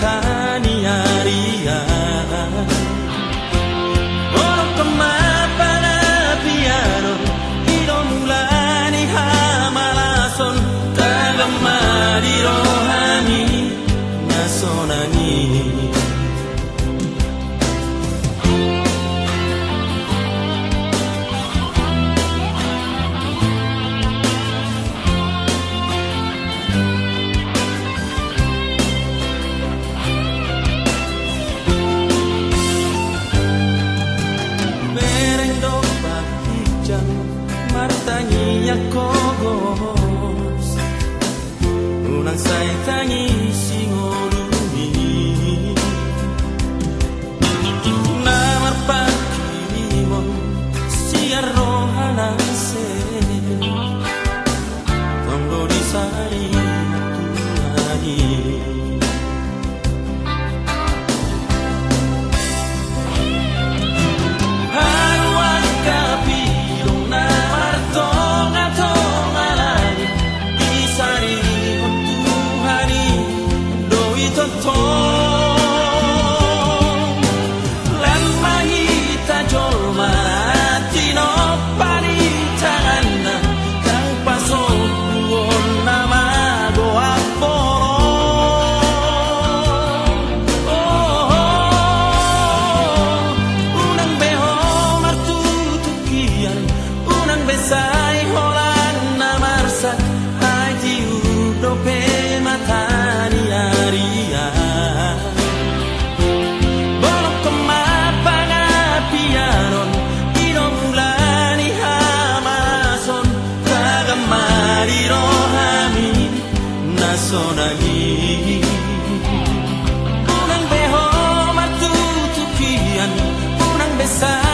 다 咲い你 persona mia unang beho martutukian punang besar.